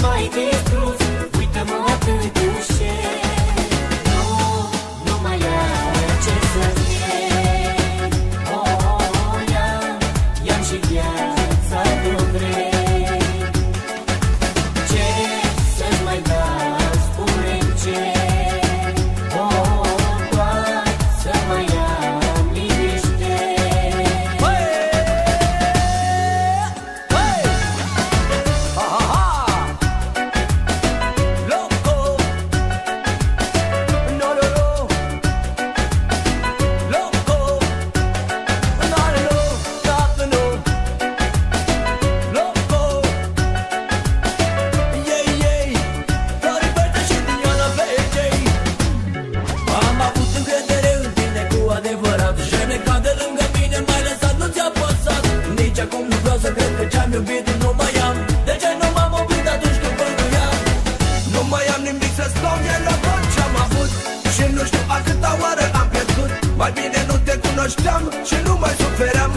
My dear. așteam Și nu mai suferam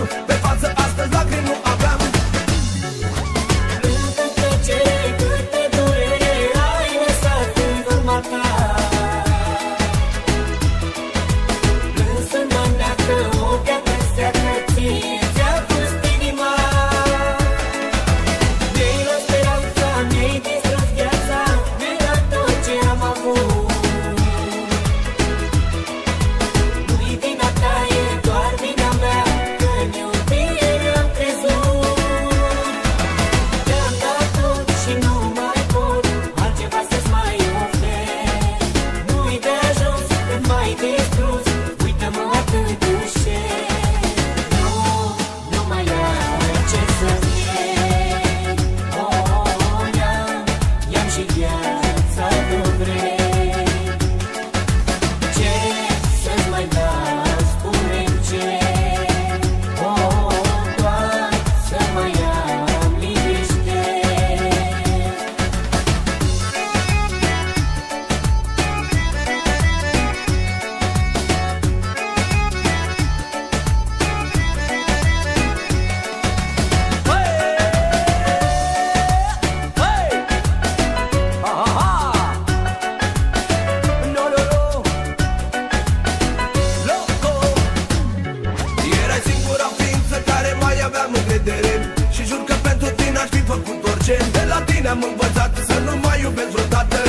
merge De la tine am învățat Să nu mai iubesc vreodată.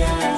Yeah.